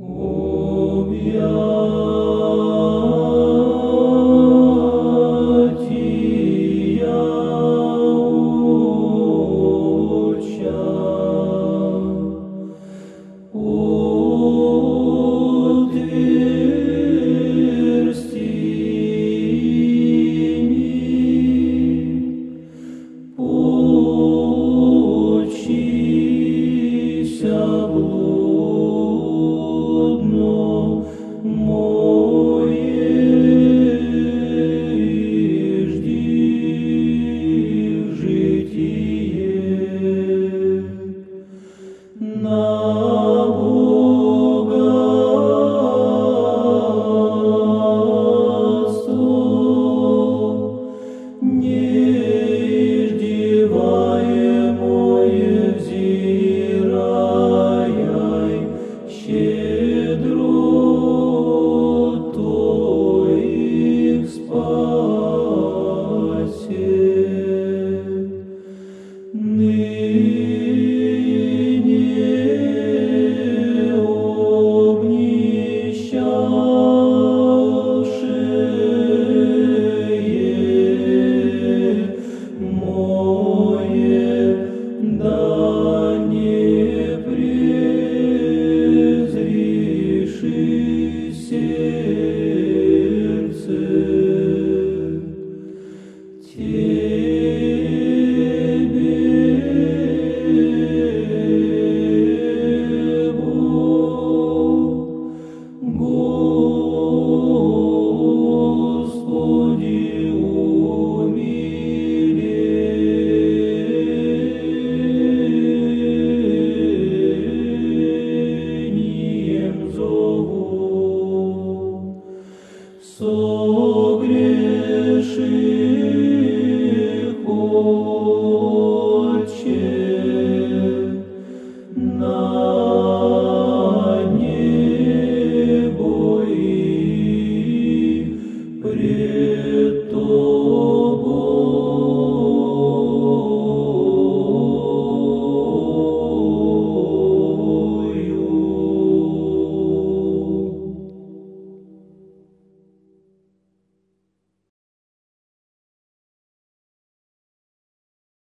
O mia спасе. Ныне soul.